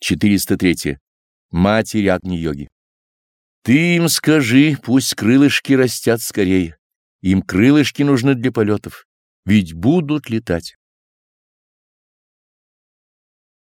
403. Матерь Агни-йоги. Ты им скажи, пусть крылышки растят скорее. Им крылышки нужны для полетов, ведь будут летать.